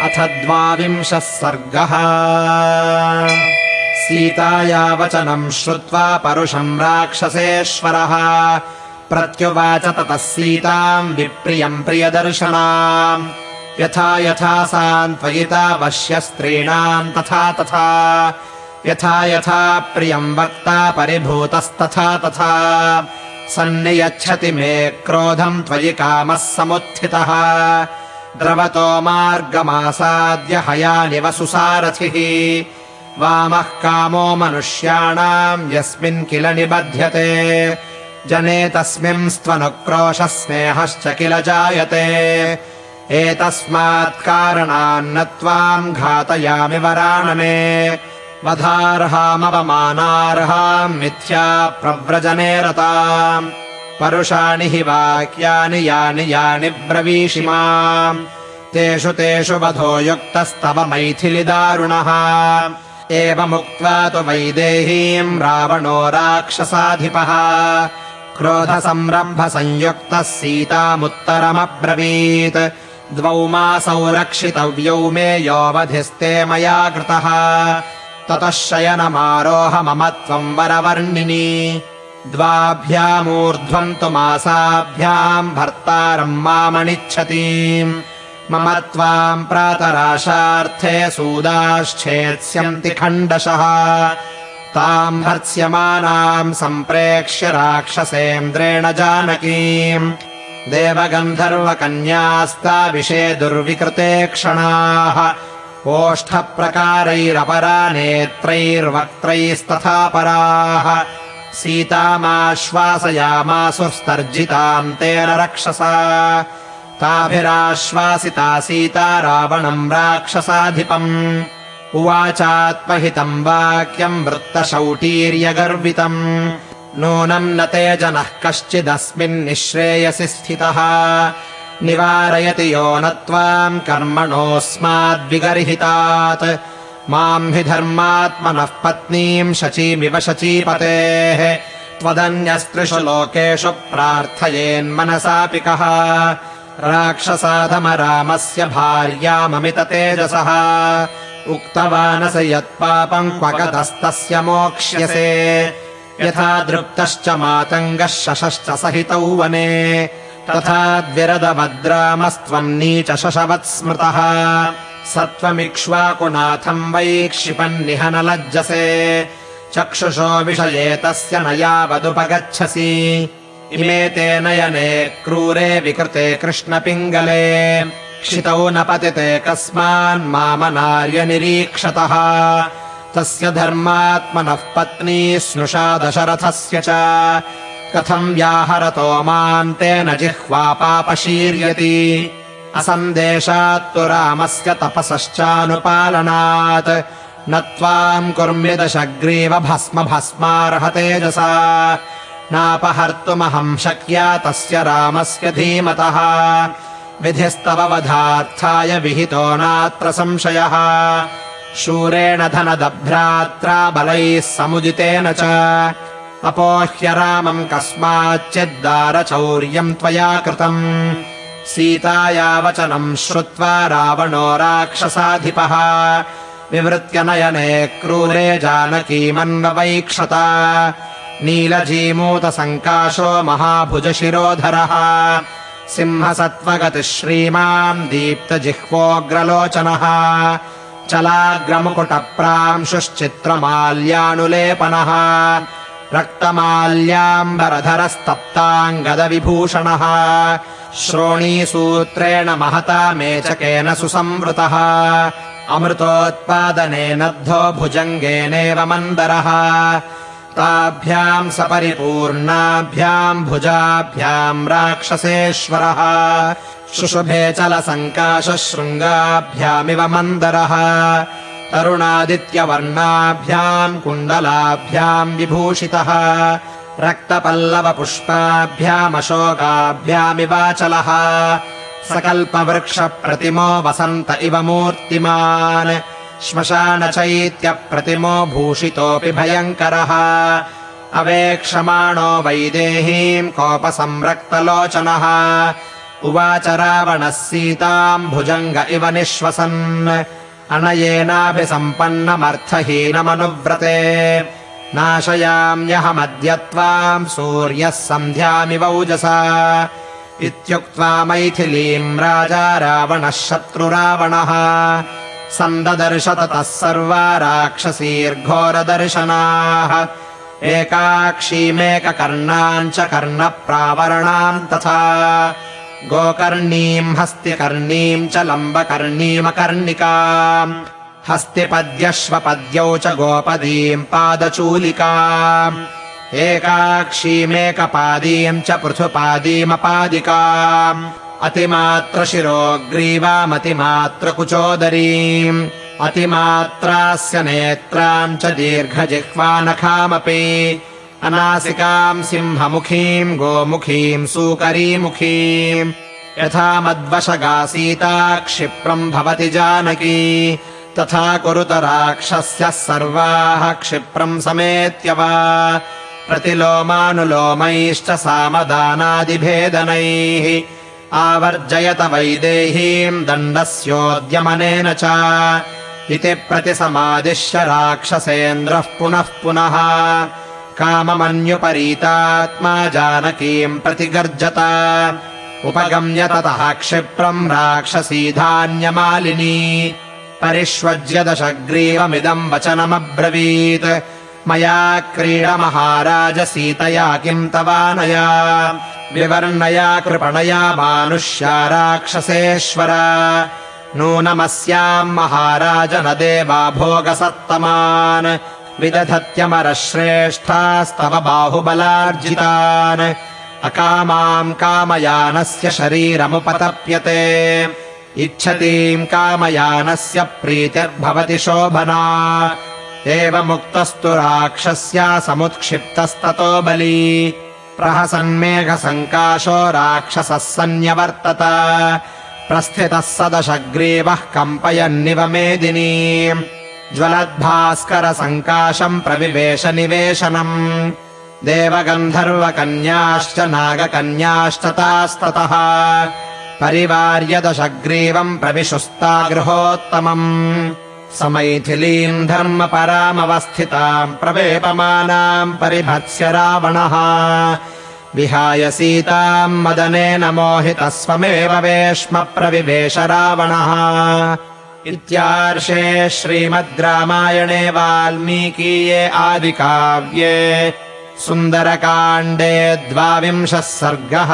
अथ द्वाविंशः सर्गः। सीताया वचनम् श्रुत्वा परुषम् राक्षसेश्वरः। प्रत्युवाच ततः सीताम् विप्रियम् प्रियदर्शना यथा यथा सान्त्वयिता वश्यस्त्रीणाम् तथा तथा। यथा यथा प्रियम् वक्ता परिभूतस्तथा तथा। सन्नियच्छति मे क्रोधम् त्वयि कामः समुत्थितः द्रवतो मार्गमासाद्य हयानिव सुसारथिः वामः कामो मनुष्याणाम् यस्मिन् किल निबध्यते। जने तस्मिंस्त्वनुक्रोशः स्नेहश्च किल जायते। एतस्मात् कारणान्न त्वाम् घातयामि वराणने वधार्हामवमानार्हाम् मिथ्या प्रव्रजने रताम् परुषाणि हि वाक्यानि यानि यानि ब्रवीषि माम्। तेषु तेषु वधो युक्तस्तव मैथिलिदारुणः। एवमुक्त्वा तु वैदेहीम् रावणो राक्षसाधिपः। क्रोधसंरम्भसंयुक्तः सीतामुत्तरमब्रवीत्। द्वौ मासौ रक्षितव्यौ मे योऽवधिस्ते मया कृतः ततः शयनमारोह मम त्वम् वरवर्णिनि द्वाभ्यामूर्ध्वम् तु मासाभ्याम् भर्तारम् मामनिच्छतीम्। मम त्वाम् प्रातराशार्थे सूदाश्चेत्स्यन्ति खण्डशः। ताम् भर्त्स्यमानाम् सम्प्रेक्ष्य राक्षसेन्द्रेण जानकीम्। देवगन्धर्वकन्यास्ताविषे दुर्विकृते क्षणाः। ओष्ठप्रकारैरपरा नेत्रैर्वक्त्रैस्तथा पराः सीतामाश्वासयामासुस्तर्जिताम् तेन रक्षसा। ताभिराश्वासिता सीता रावणम् राक्षसाधिपम्। उवाचात्महितम् वाक्यम् वृत्तशौटीर्यगर्वितम्। नूनम् न ते जनः कश्चिदस्मिन्निःश्रेयसि स्थितः। निवारयति यो न त्वाम् कर्मणोऽस्माद्विगर्हितात् माम् हि धर्मात्मनः पत्नीम् शचीमिव शचीपतेः। त्वदन्यस्त्रिषु लोकेषु प्रार्थयेन्मनसापि कः। राक्षसाधमरामस्य भार्याममित तेजसः। उक्तवानस यत्पापम् क्वगतस्तस्य मोक्ष्यसे। यथा दृप्तश्च मातङ्गः शशश्च सहितौ वने। तथा द्विरदवद्रामस्त्वम् नीच शशवत् स्मृतः सत्त्वमिक्ष्वाकुनाथम् वै क्षिपन्निह चक्षुषो विषये तस्य न यावदुपगच्छसि इमे ते नयने क्रूरे विकृते कृष्णपिङ्गले। क्षितौ न पतिते कस्मान्मामनार्यनिरीक्षतः तस्य धर्मात्मनः पत्नी स्नुषा दशरथस्य च। कथम् व्याहरतो माम् तेन जिह्वा पापशीर्यति असन्देशात्तु रामस्य तपसश्चानुपालनात्। न त्वाम् कुर्म्यदशग्रीव भस्म भस्मार्हतेजसा नापहर्तुमहम् शक्या तस्य रामस्य धीमतः। विधिस्तव वधार्थाय विहितो नात्र संशयः। शूरेण धनदभ्रात्रा बलैः समुदितेन च। अपोह्य रामम् कस्माच्चिद्दारचौर्यम् त्वया कृतम् सीताया वचनम् श्रुत्वा रावणो राक्षसाधिपः। विवृत्य नयने क्रूरे जानकीमन्ववैक्षत नीलजीमूतसङ्काशो महाभुजशिरोधरः। सिंहसत्त्वगतिः श्रीमान् दीप्तजिह्वोऽग्रलोचनः चलाग्रमुकुटप्रांशुश्चित्रमाल्यानुलेपनः रक्तमाल्याम्बरधरस्तप्ताङ्गदविभूषणः। श्रोणीसूत्रेण महता मेचकेन सुसंवृतः। अमृतोत्पादने नद्धो भुजङ्गेनेव मन्दरः। ताभ्याम् सपरिपूर्णाभ्याम् भुजाभ्याम् राक्षसेश्वरः। शुशुभे चलसङ्काशशृङ्गाभ्यामिव मन्दरः तरुणादित्यवर्णाभ्याम् कुण्डलाभ्याम् विभूषितः रक्तपल्लवपुष्पाभ्यामशोकाभ्यामिवाचलः सकल्पवृक्षप्रतिमो वसन्त इव मूर्तिमान् श्मशानचैत्यप्रतिमो भूषितोऽपि भयङ्करः अवेक्षमाणो वैदेहीम् कोपसंरक्तलोचनः उवाच रावणः सीताम् भुजङ्ग इव निःश्वसन् अनयेनापि सम्पन्नमर्थहीनमनुव्रते नाशयाम्यहमद्य त्वाम् सूर्यः सन्ध्यामिवौजसा इत्युक्त्वा मैथिलीम् राजा रावणः शत्रुरावणः। सन्ददर्श ततः सर्वा राक्षसीर्घोरदर्शनाः। एकाक्षीमेककर्णाम् च कर्णप्रावरणाम् तथा गोकर्णीम् हस्तिकर्णीम् च लम्बकर्णीमकर्णिका हस्तिपद्यश्वपद्यौ च गोपदीम् पादचूलिका एकाक्षीमेकपादीम् च पृथुपादीमपादिका अतिमात्रशिरोग्रीवामतिमात्रकुचोदरीम्। अतिमात्रास्य नेत्राम् च दीर्घजिह्वानखामपि अनासिकाम् सिंहमुखीम् गोमुखीम् सूकरीमुखीम्। यथा मद्वशगा सीता क्षिप्रम् भवति जानकी। तथा कुरुत राक्षस्यः सर्वाः क्षिप्रम् समेत्य वा। प्रतिलोमानुलोमैश्च सामदानादिभेदनैः। आवर्जयत वैदेहीम् दण्डस्योद्यमनेन च। इति प्रतिसमादिश्य राक्षसेन्द्रः पुनः पुनः काममन्युपरीतात्मा जानकीम् प्रतिगर्जत। उपगम्य ततः क्षिप्रम् राक्षसीधान्यमालिनी। परिष्वज्य दशग्रीवमिदम् वचनमब्रवीत्। मया क्रीडमहाराज सीतया किम् तवानया। विवर्णया कृपणया मानुष्या राक्षसेश्वर। नूनमस्याम् महाराज न देवा भोगसत्तमान् विदधत्यमरश्रेष्ठास्तव बाहुबलार्जितान्। अकामाम् कामयानस्य शरीरमुपतप्यते। इच्छतीम् कामयानस्य प्रीतिर्भवति शोभना। एवमुक्तस्तु राक्षस्या समुत्क्षिप्तस्ततो बली। प्रहसन्मेघसङ्काशो राक्षसः सन्न्यवर्तत। प्रस्थितः स दशग्रीवः कम्पयन्निव मेदिनी ज्वलद्भास्करसङ्काशम् प्रविवेश निवेशनम् देवगन्धर्वकन्याश्च नागकन्याश्च तास्ततः परिवार्य दशग्रीवम् प्रविशुस्ता गृहोत्तमम् समैथिलीम् धर्मपरामवस्थिताम् प्रवेपमानाम् परिभत्स्य रावणः विहाय सीताम् मदनेन मोहितः स्वमेव वेश्म प्रविवेश रावणः इत्यार्षे श्रीमद् रामायणे वाल्मीकीये आदिकाव्ये सुन्दरकाण्डे द्वाविंशः सर्गः